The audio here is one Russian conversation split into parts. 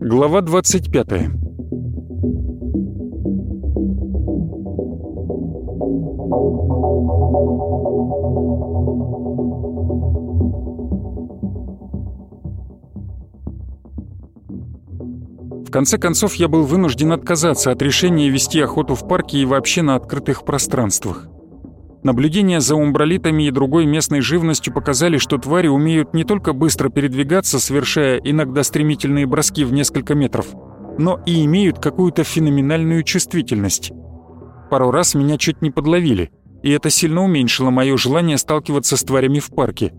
Глава 25 В конце концов, я был вынужден отказаться от решения вести охоту в парке и вообще на открытых пространствах. Наблюдения за умбралитами и другой местной живностью показали, что твари умеют не только быстро передвигаться, совершая иногда стремительные броски в несколько метров, но и имеют какую-то феноменальную чувствительность. Пару раз меня чуть не подловили, и это сильно уменьшило мое желание сталкиваться с тварями в парке.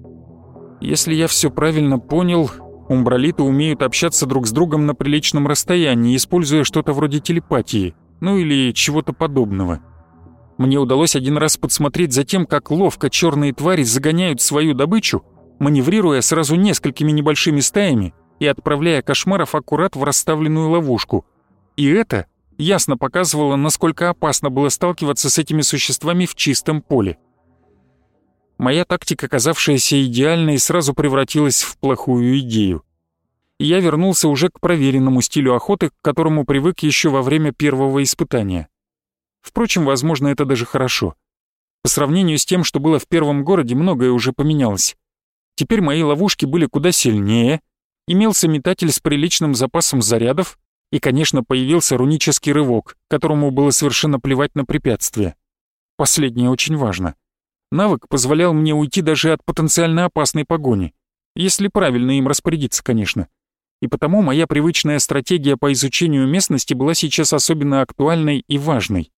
Если я все правильно понял, Умбралиты умеют общаться друг с другом на приличном расстоянии, используя что-то вроде телепатии, ну или чего-то подобного. Мне удалось один раз подсмотреть за тем, как ловко черные твари загоняют свою добычу, маневрируя сразу несколькими небольшими стаями и отправляя кошмаров аккурат в расставленную ловушку. И это ясно показывало, насколько опасно было сталкиваться с этими существами в чистом поле. Моя тактика, казавшаяся идеальной, сразу превратилась в плохую идею. Я вернулся уже к проверенному стилю охоты, к которому привык еще во время первого испытания. Впрочем, возможно, это даже хорошо. По сравнению с тем, что было в первом городе, многое уже поменялось. Теперь мои ловушки были куда сильнее, имелся метатель с приличным запасом зарядов, и, конечно, появился рунический рывок, которому было совершенно плевать на препятствия. Последнее очень важно — Навык позволял мне уйти даже от потенциально опасной погони, если правильно им распорядиться, конечно. И потому моя привычная стратегия по изучению местности была сейчас особенно актуальной и важной.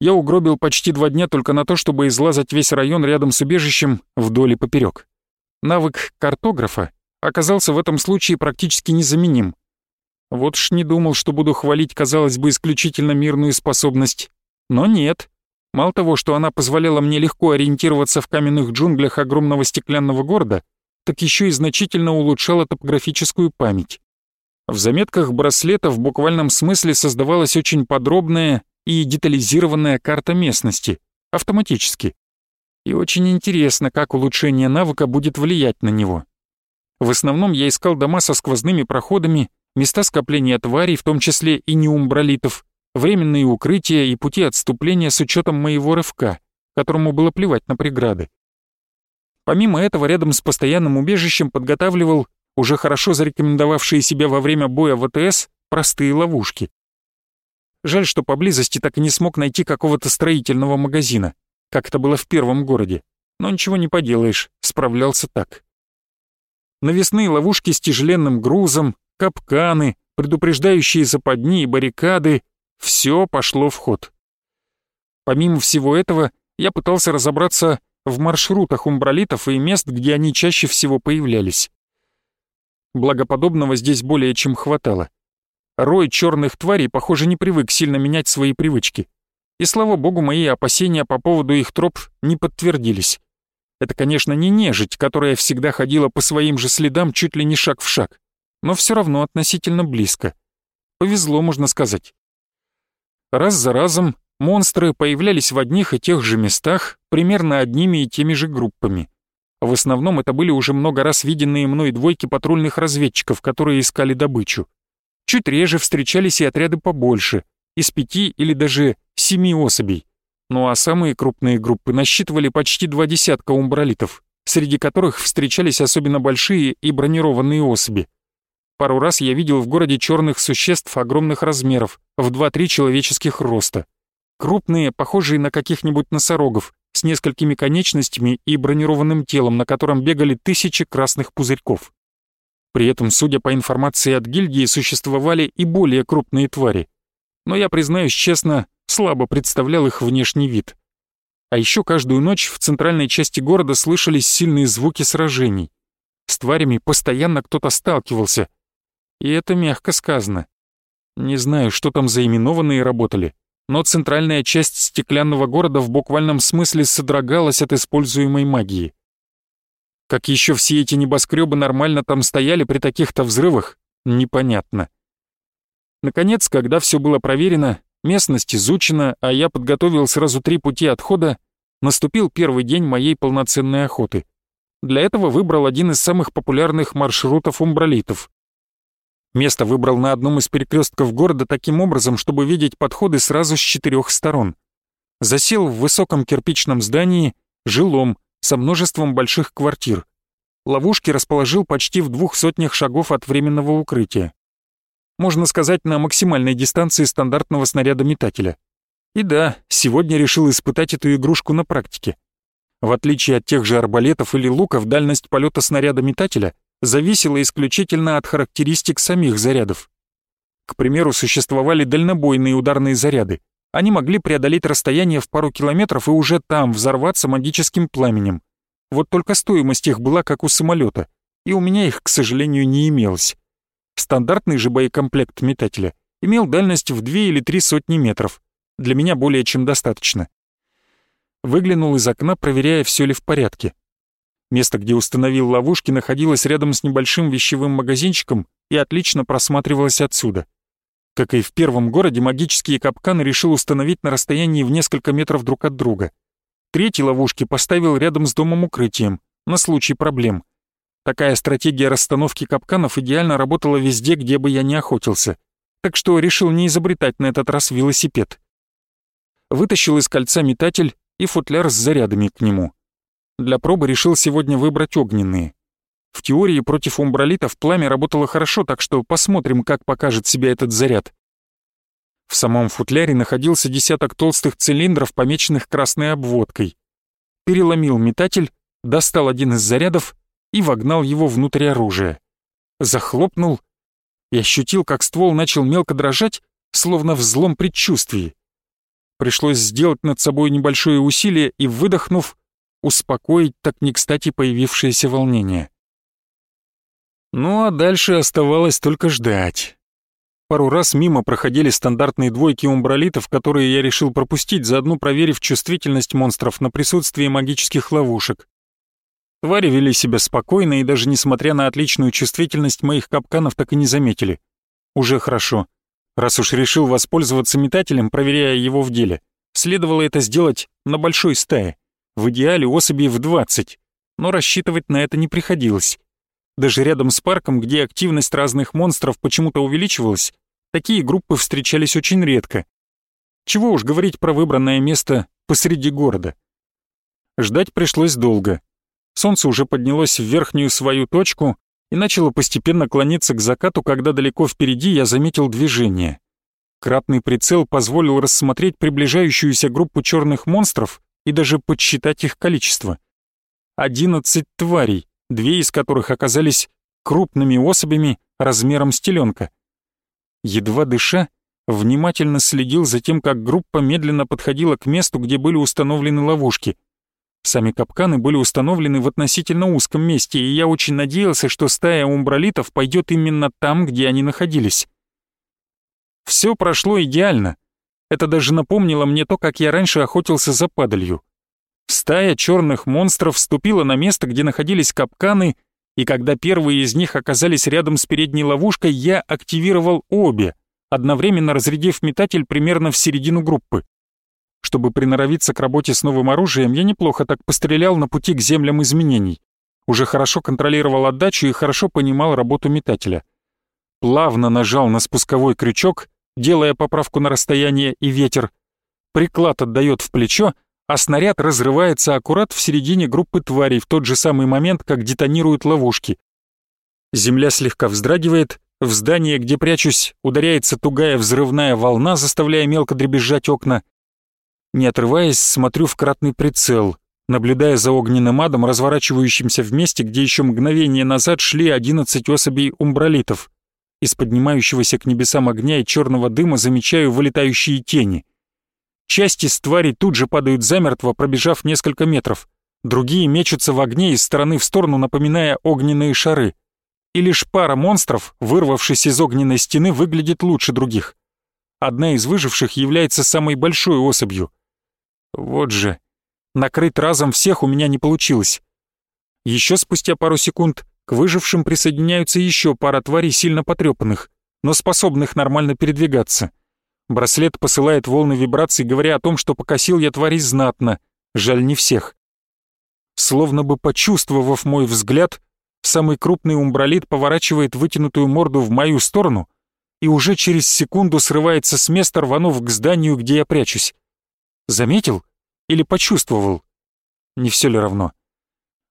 Я угробил почти два дня только на то, чтобы излазать весь район рядом с убежищем вдоль и поперек. Навык картографа оказался в этом случае практически незаменим. Вот ж не думал, что буду хвалить, казалось бы, исключительно мирную способность. Но нет. Мало того, что она позволяла мне легко ориентироваться в каменных джунглях огромного стеклянного города, так еще и значительно улучшала топографическую память. В заметках браслета в буквальном смысле создавалась очень подробная и детализированная карта местности, автоматически. И очень интересно, как улучшение навыка будет влиять на него. В основном я искал дома со сквозными проходами, места скопления тварей, в том числе и неумбралитов, временные укрытия и пути отступления с учетом моего рывка, которому было плевать на преграды. Помимо этого, рядом с постоянным убежищем подготавливал уже хорошо зарекомендовавшие себя во время боя ВТС простые ловушки. Жаль, что поблизости так и не смог найти какого-то строительного магазина, как это было в первом городе. Но ничего не поделаешь, справлялся так. Навесные ловушки с тяжеленным грузом, капканы, предупреждающие западни и баррикады, все пошло в ход. Помимо всего этого, я пытался разобраться в маршрутах умбралитов и мест, где они чаще всего появлялись. Благоподобного здесь более чем хватало. Рой черных тварей, похоже, не привык сильно менять свои привычки. И слава богу, мои опасения по поводу их троп не подтвердились. Это, конечно, не нежить, которая всегда ходила по своим же следам чуть ли не шаг в шаг, но все равно относительно близко. Повезло, можно сказать. Раз за разом монстры появлялись в одних и тех же местах, примерно одними и теми же группами. В основном это были уже много раз виденные мной двойки патрульных разведчиков, которые искали добычу. Чуть реже встречались и отряды побольше, из пяти или даже семи особей. Ну а самые крупные группы насчитывали почти два десятка умбралитов, среди которых встречались особенно большие и бронированные особи. Пару раз я видел в городе черных существ огромных размеров, в 2-3 человеческих роста. Крупные, похожие на каких-нибудь носорогов, с несколькими конечностями и бронированным телом, на котором бегали тысячи красных пузырьков. При этом, судя по информации от гильдии, существовали и более крупные твари. Но я, признаюсь честно, слабо представлял их внешний вид. А еще каждую ночь в центральной части города слышались сильные звуки сражений. С тварями постоянно кто-то сталкивался — и это мягко сказано. Не знаю, что там за именованные работали, но центральная часть стеклянного города в буквальном смысле содрогалась от используемой магии. Как еще все эти небоскребы нормально там стояли при таких-то взрывах, непонятно. Наконец, когда все было проверено, местность изучена, а я подготовил сразу три пути отхода, наступил первый день моей полноценной охоты. Для этого выбрал один из самых популярных маршрутов умбралитов. Место выбрал на одном из перекрестков города таким образом, чтобы видеть подходы сразу с четырех сторон. Засел в высоком кирпичном здании, жилом, со множеством больших квартир. Ловушки расположил почти в двух сотнях шагов от временного укрытия. Можно сказать, на максимальной дистанции стандартного снаряда метателя. И да, сегодня решил испытать эту игрушку на практике. В отличие от тех же арбалетов или луков, дальность полета снаряда метателя зависела исключительно от характеристик самих зарядов. К примеру, существовали дальнобойные ударные заряды. Они могли преодолеть расстояние в пару километров и уже там взорваться магическим пламенем. Вот только стоимость их была как у самолета, и у меня их, к сожалению, не имелось. Стандартный же боекомплект метателя имел дальность в две или три сотни метров. Для меня более чем достаточно. Выглянул из окна, проверяя, все ли в порядке. Место, где установил ловушки, находилось рядом с небольшим вещевым магазинчиком и отлично просматривалось отсюда. Как и в первом городе, магические капканы решил установить на расстоянии в несколько метров друг от друга. Третьи ловушки поставил рядом с домом-укрытием, на случай проблем. Такая стратегия расстановки капканов идеально работала везде, где бы я ни охотился. Так что решил не изобретать на этот раз велосипед. Вытащил из кольца метатель и футляр с зарядами к нему. Для пробы решил сегодня выбрать огненные. В теории против умбралитов пламя работало хорошо, так что посмотрим, как покажет себя этот заряд. В самом футляре находился десяток толстых цилиндров, помеченных красной обводкой. Переломил метатель, достал один из зарядов и вогнал его внутрь оружия. Захлопнул и ощутил, как ствол начал мелко дрожать, словно в злом предчувствии. Пришлось сделать над собой небольшое усилие и, выдохнув, успокоить так не кстати появившееся волнение. Ну а дальше оставалось только ждать. Пару раз мимо проходили стандартные двойки умбралитов, которые я решил пропустить, заодно проверив чувствительность монстров на присутствие магических ловушек. Твари вели себя спокойно и даже несмотря на отличную чувствительность моих капканов так и не заметили. Уже хорошо. Раз уж решил воспользоваться метателем, проверяя его в деле, следовало это сделать на большой стае в идеале особей в 20, но рассчитывать на это не приходилось. Даже рядом с парком, где активность разных монстров почему-то увеличивалась, такие группы встречались очень редко. Чего уж говорить про выбранное место посреди города. Ждать пришлось долго. Солнце уже поднялось в верхнюю свою точку и начало постепенно клониться к закату, когда далеко впереди я заметил движение. Кратный прицел позволил рассмотреть приближающуюся группу черных монстров и даже подсчитать их количество. Одиннадцать тварей, две из которых оказались крупными особями размером с теленка. Едва дыша, внимательно следил за тем, как группа медленно подходила к месту, где были установлены ловушки. Сами капканы были установлены в относительно узком месте, и я очень надеялся, что стая умбралитов пойдет именно там, где они находились. Все прошло идеально, это даже напомнило мне то, как я раньше охотился за падалью. Стая черных монстров вступила на место, где находились капканы, и когда первые из них оказались рядом с передней ловушкой, я активировал обе, одновременно разрядив метатель примерно в середину группы. Чтобы приноровиться к работе с новым оружием, я неплохо так пострелял на пути к землям изменений. Уже хорошо контролировал отдачу и хорошо понимал работу метателя. Плавно нажал на спусковой крючок, делая поправку на расстояние и ветер. Приклад отдает в плечо, а снаряд разрывается аккурат в середине группы тварей в тот же самый момент, как детонируют ловушки. Земля слегка вздрагивает, в здание, где прячусь, ударяется тугая взрывная волна, заставляя мелко дребезжать окна. Не отрываясь, смотрю в кратный прицел, наблюдая за огненным адом, разворачивающимся в месте, где еще мгновение назад шли одиннадцать особей умбралитов. Из поднимающегося к небесам огня и черного дыма замечаю вылетающие тени. Части из тварей тут же падают замертво, пробежав несколько метров. Другие мечутся в огне из стороны в сторону, напоминая огненные шары. И лишь пара монстров, вырвавшись из огненной стены, выглядит лучше других. Одна из выживших является самой большой особью. Вот же, накрыть разом всех у меня не получилось. Еще спустя пару секунд к выжившим присоединяются еще пара тварей сильно потрепанных, но способных нормально передвигаться. Браслет посылает волны вибраций, говоря о том, что покосил я твари знатно, жаль не всех. Словно бы почувствовав мой взгляд, самый крупный умбралит поворачивает вытянутую морду в мою сторону и уже через секунду срывается с места, рванув к зданию, где я прячусь. Заметил или почувствовал? Не все ли равно?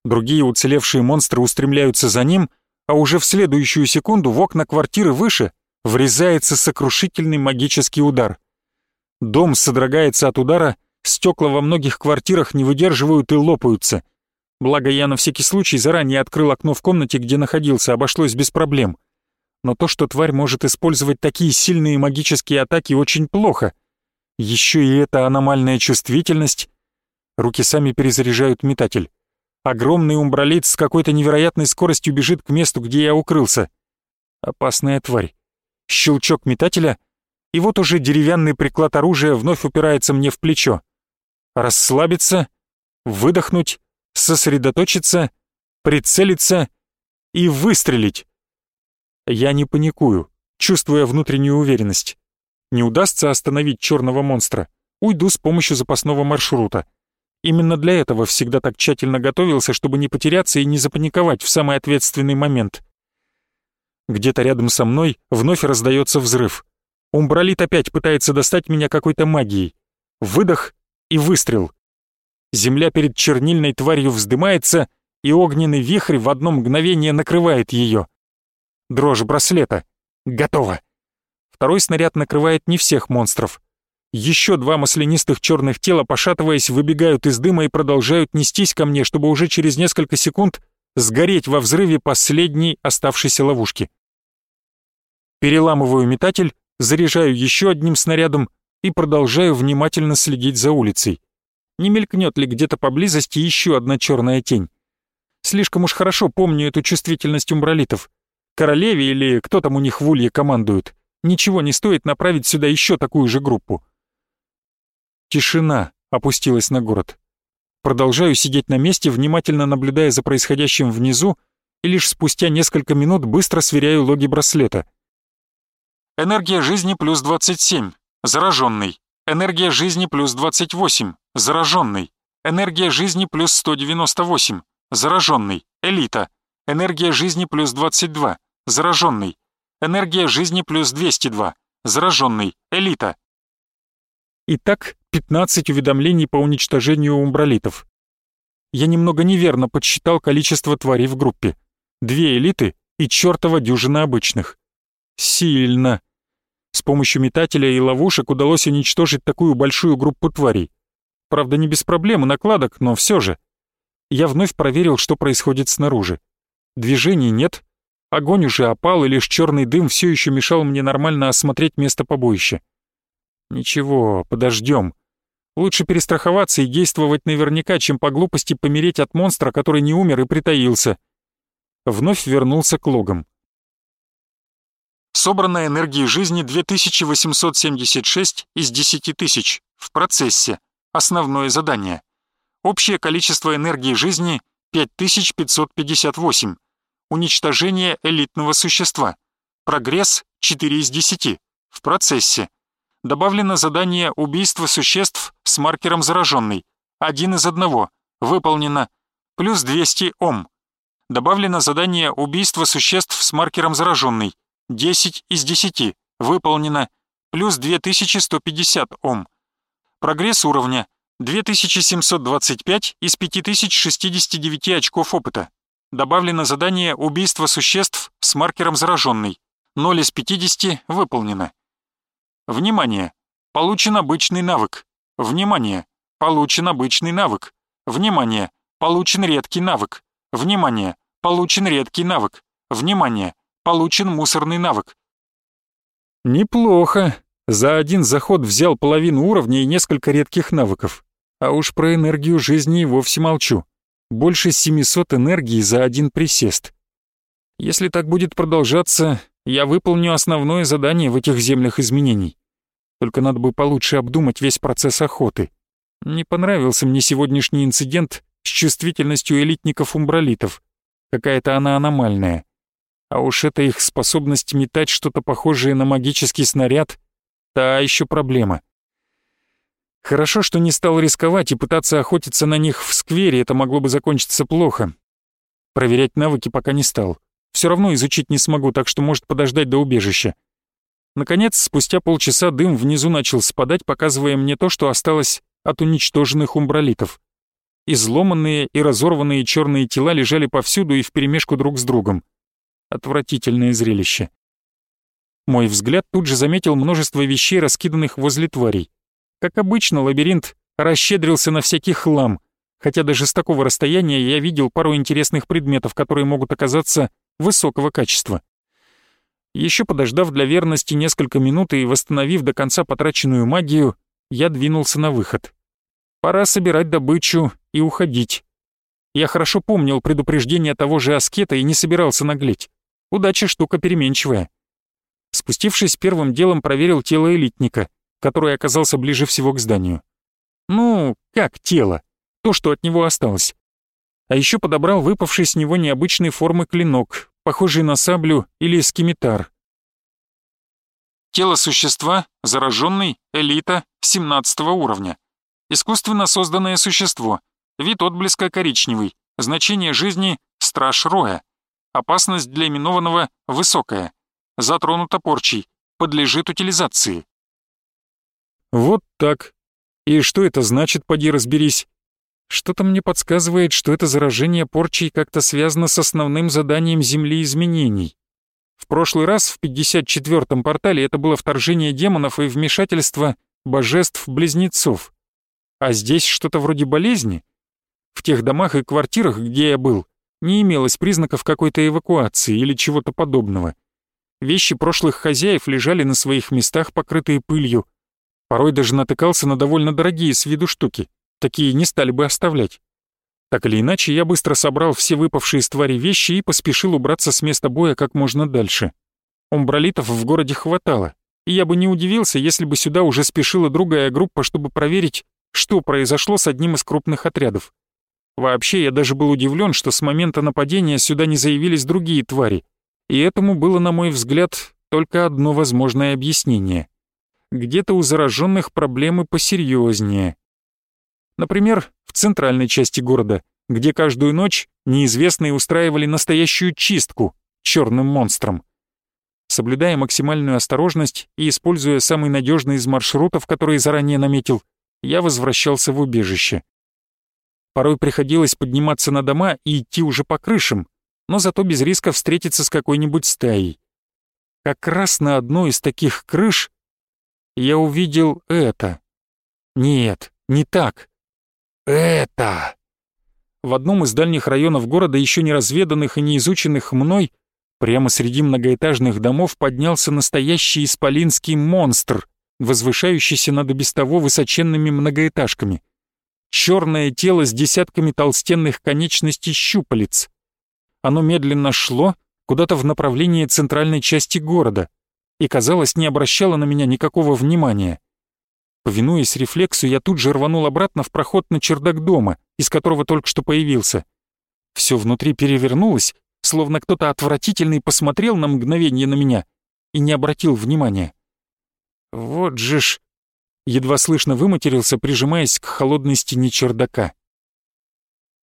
Другие уцелевшие монстры устремляются за ним, а уже в следующую секунду в окна квартиры выше врезается сокрушительный магический удар. Дом содрогается от удара, стекла во многих квартирах не выдерживают и лопаются. Благо я на всякий случай заранее открыл окно в комнате, где находился, обошлось без проблем. Но то, что тварь может использовать такие сильные магические атаки, очень плохо. Еще и эта аномальная чувствительность. Руки сами перезаряжают метатель. Огромный умбралит с какой-то невероятной скоростью бежит к месту, где я укрылся. Опасная тварь щелчок метателя, и вот уже деревянный приклад оружия вновь упирается мне в плечо. Расслабиться, выдохнуть, сосредоточиться, прицелиться и выстрелить. Я не паникую, чувствуя внутреннюю уверенность. Не удастся остановить черного монстра, уйду с помощью запасного маршрута. Именно для этого всегда так тщательно готовился, чтобы не потеряться и не запаниковать в самый ответственный момент. Где-то рядом со мной вновь раздается взрыв. Умбралит опять пытается достать меня какой-то магией. Выдох и выстрел. Земля перед чернильной тварью вздымается, и огненный вихрь в одно мгновение накрывает ее. Дрожь браслета. Готово. Второй снаряд накрывает не всех монстров. Еще два маслянистых черных тела, пошатываясь, выбегают из дыма и продолжают нестись ко мне, чтобы уже через несколько секунд сгореть во взрыве последней оставшейся ловушки. Переламываю метатель, заряжаю еще одним снарядом и продолжаю внимательно следить за улицей. Не мелькнет ли где-то поблизости еще одна черная тень? Слишком уж хорошо помню эту чувствительность умбралитов. Королеве или кто там у них в улье командует. Ничего не стоит направить сюда еще такую же группу. Тишина опустилась на город. Продолжаю сидеть на месте, внимательно наблюдая за происходящим внизу, и лишь спустя несколько минут быстро сверяю логи браслета — Энергия жизни плюс 27. Зараженный. Энергия жизни плюс 28. Зараженный. Энергия жизни плюс 198. Зараженный. Элита. Энергия жизни плюс 22. Зараженный. Энергия жизни плюс 202. Зараженный. Элита. Итак, 15 уведомлений по уничтожению умбралитов. Я немного неверно подсчитал количество тварей в группе. Две элиты и чертова дюжина обычных. Сильно. С помощью метателя и ловушек удалось уничтожить такую большую группу тварей. Правда, не без проблем и накладок, но все же. Я вновь проверил, что происходит снаружи. Движений нет, огонь уже опал, и лишь черный дым все еще мешал мне нормально осмотреть место побоища. Ничего, подождем. Лучше перестраховаться и действовать наверняка, чем по глупости помереть от монстра, который не умер и притаился. Вновь вернулся к логам. Собрано энергии жизни 2876 из 10 тысяч. В процессе. Основное задание. Общее количество энергии жизни 5558. Уничтожение элитного существа. Прогресс 4 из 10. В процессе. Добавлено задание убийства существ с маркером зараженный. Один из одного. Выполнено. Плюс 200 Ом. Добавлено задание убийства существ с маркером зараженный. 10 из 10. Выполнено. Плюс 2150 Ом. Прогресс уровня. 2725 из 5069 очков опыта. Добавлено задание убийства существ с маркером зараженный. 0 из 50 выполнено. Внимание! Получен обычный навык. Внимание! Получен обычный навык. Внимание! Получен редкий навык. Внимание! Получен редкий навык. Внимание! получен мусорный навык. Неплохо. За один заход взял половину уровня и несколько редких навыков. А уж про энергию жизни и вовсе молчу. Больше 700 энергии за один присест. Если так будет продолжаться, я выполню основное задание в этих землях изменений. Только надо бы получше обдумать весь процесс охоты. Не понравился мне сегодняшний инцидент с чувствительностью элитников-умбралитов. Какая-то она аномальная. А уж эта их способность метать что-то похожее на магический снаряд та еще проблема. Хорошо, что не стал рисковать и пытаться охотиться на них в сквере, это могло бы закончиться плохо. Проверять навыки пока не стал. Все равно изучить не смогу, так что может подождать до убежища. Наконец, спустя полчаса дым внизу начал спадать, показывая мне то, что осталось от уничтоженных умбралитов. Изломанные и разорванные черные тела лежали повсюду и вперемешку друг с другом. Отвратительное зрелище. Мой взгляд тут же заметил множество вещей, раскиданных возле тварей. Как обычно, лабиринт расщедрился на всякий хлам, хотя даже с такого расстояния я видел пару интересных предметов, которые могут оказаться высокого качества. Еще подождав для верности несколько минут и восстановив до конца потраченную магию, я двинулся на выход. Пора собирать добычу и уходить. Я хорошо помнил предупреждение того же аскета и не собирался наглеть. Удача штука переменчивая. Спустившись, первым делом проверил тело элитника, который оказался ближе всего к зданию. Ну, как тело? То, что от него осталось. А еще подобрал выпавший с него необычной формы клинок, похожий на саблю или скимитар. Тело существа, зараженный, элита, 17 уровня. Искусственно созданное существо, вид отблеска коричневый, значение жизни — страж роя. Опасность для именованного высокая. Затронута порчей, подлежит утилизации. Вот так. И что это значит, поди разберись? Что-то мне подсказывает, что это заражение порчей как-то связано с основным заданием Земли изменений. В прошлый раз, в 54-м портале, это было вторжение демонов и вмешательство божеств-близнецов. А здесь что-то вроде болезни? В тех домах и квартирах, где я был, не имелось признаков какой-то эвакуации или чего-то подобного. Вещи прошлых хозяев лежали на своих местах, покрытые пылью. Порой даже натыкался на довольно дорогие с виду штуки такие не стали бы оставлять. Так или иначе, я быстро собрал все выпавшие из твари вещи и поспешил убраться с места боя как можно дальше. Умбралитов в городе хватало, и я бы не удивился, если бы сюда уже спешила другая группа, чтобы проверить, что произошло с одним из крупных отрядов. Вообще, я даже был удивлен, что с момента нападения сюда не заявились другие твари, и этому было, на мой взгляд, только одно возможное объяснение. Где-то у зараженных проблемы посерьезнее. Например, в центральной части города, где каждую ночь неизвестные устраивали настоящую чистку черным монстром. Соблюдая максимальную осторожность и используя самый надежный из маршрутов, которые заранее наметил, я возвращался в убежище. Порой приходилось подниматься на дома и идти уже по крышам, но зато без риска встретиться с какой-нибудь стаей. Как раз на одной из таких крыш я увидел это. Нет, не так это...» В одном из дальних районов города, еще не разведанных и не изученных мной, прямо среди многоэтажных домов поднялся настоящий исполинский монстр, возвышающийся над без того высоченными многоэтажками. Черное тело с десятками толстенных конечностей щупалец. Оно медленно шло куда-то в направлении центральной части города и, казалось, не обращало на меня никакого внимания. Повинуясь рефлексу, я тут же рванул обратно в проход на чердак дома, из которого только что появился. Все внутри перевернулось, словно кто-то отвратительный посмотрел на мгновение на меня и не обратил внимания. «Вот же ж...» Едва слышно выматерился, прижимаясь к холодной стене чердака.